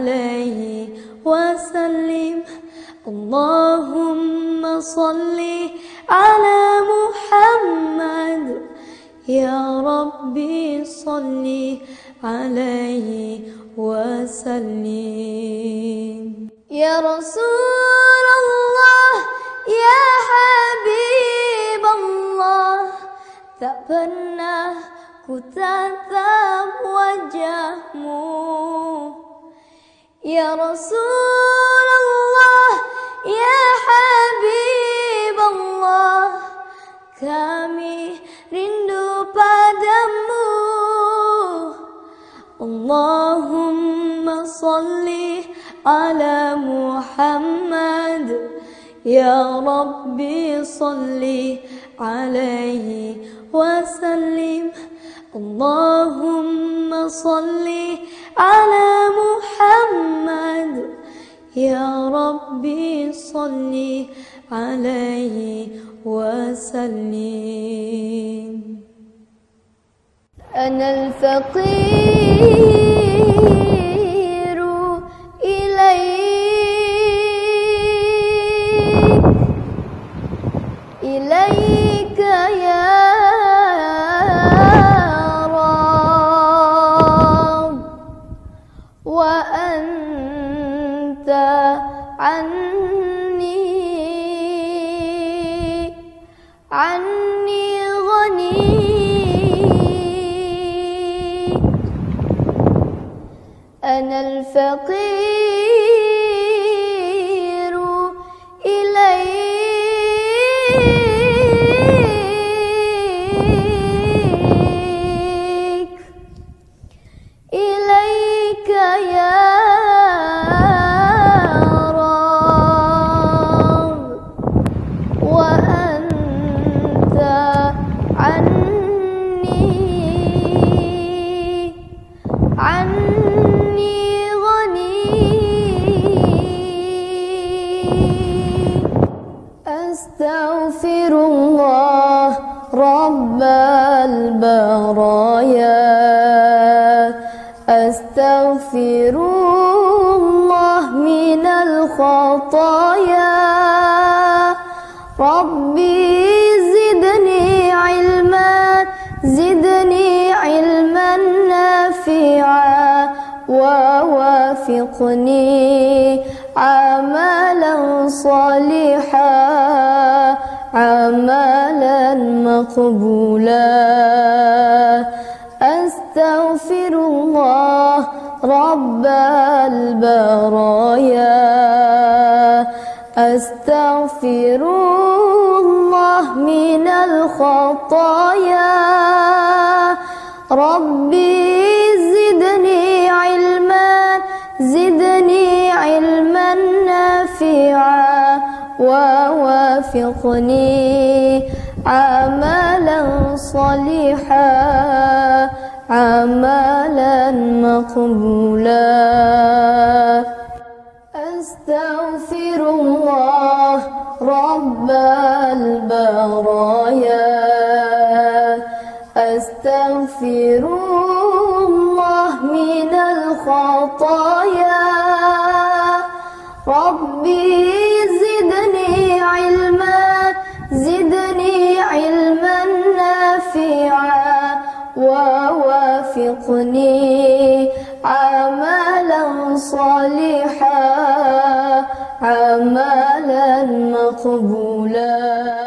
عليه وسلم. اللهم صل على محمد. يا ربي صل عليه وسلم. يا رسول الله يا حبيب الله. tak tatap wajahmu يا رسول الله يا حبيب الله كامي رندو padamu. اللهم صل على محمد يا ربي صل عليه وسلم اللهم صلِّ على محمد. يا ربي صل عليه وسلم. أنا الفقير إليك. إليك. عني غني. أنا الفقير. أستغفر الله رب البرايا. أستغفر الله من الخطايا. ربي ووافقني عملا صالحا عملا مقبولا. أستغفر الله رب البرايا. أستغفر الله من الخطايا. ربي ووافقني عملا صالحا عملا مقبولا. أستغفر الله رب البرايا. أستغفر الله من الخطايا. ربي ووافقني عملا صالحا عملا مقبولا.